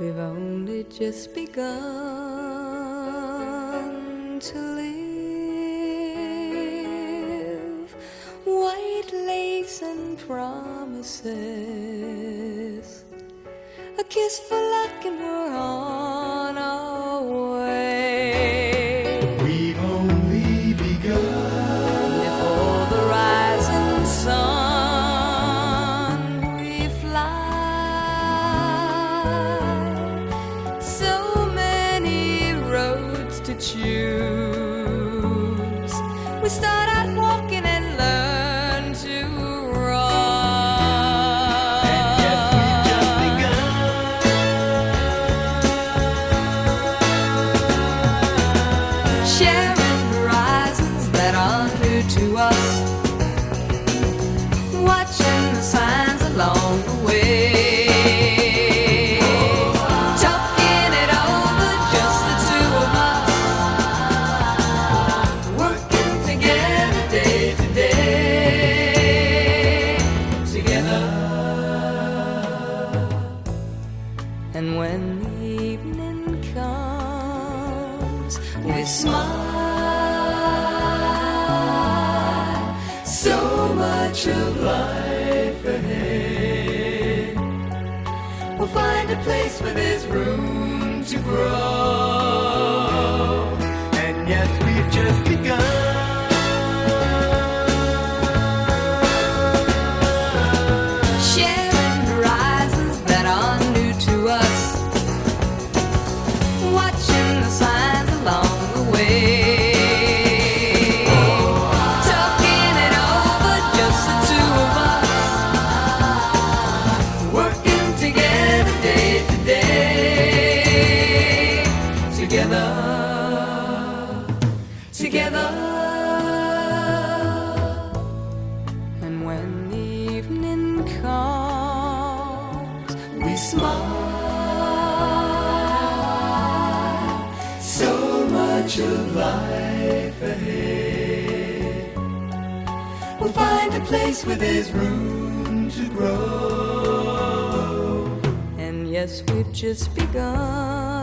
We've only just begun to live. White lace and promises. A kiss for luck, and we're on We start out walking and learn to run. And yet just begun. sharing horizons that are new to us, And when the evening comes, we smile. So much of life ahead. We'll find a place where there's room to grow. Smile. So much of life ahead. We'll find a place where there's room to grow. And yes, we've just begun.